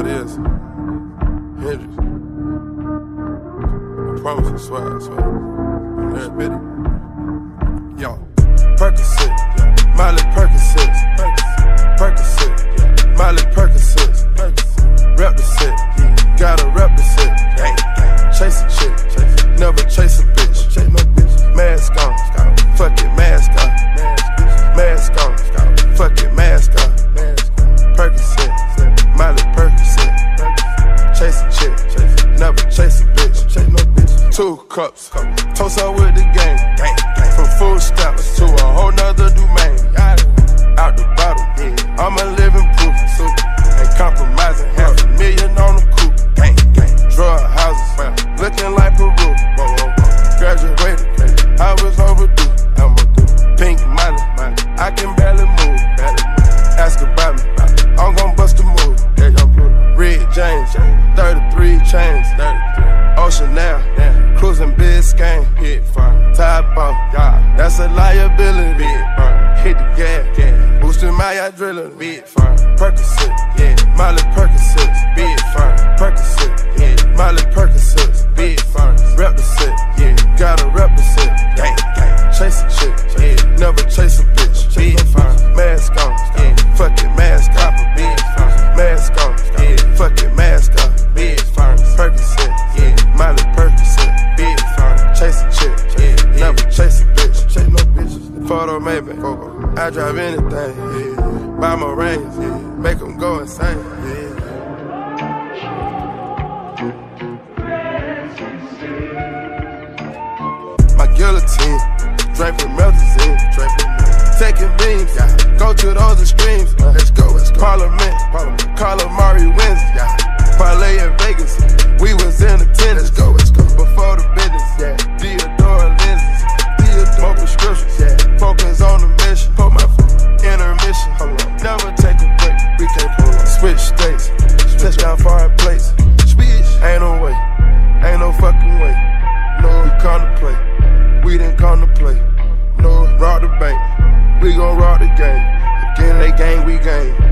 it is. Hendrix. I promise you, swear, I swear. I'm there, two cups, toast up with the game, from food stamps to a whole nother domain, out the bottle, I'm a living proof, ain't compromising, half a million on the coupe, drug houses, looking like Peru, graduated, I was overdue, I'm a pink money, I can barely move, ask about me, I'm gon' bust a move, Red James, 33 chains, Ocean now, Oh, fire, off, that's a liability, uh, hit the gas, Yeah. boosting my adrenaline, big uh, fire, Percocet, yeah, Miley Percocet, big fire, Percocet, yeah, Miley Percocet, I drive anything, buy my rings, yeah, make them go insane. My guillotine, draped with melazine, Taking beams, go to those extremes. They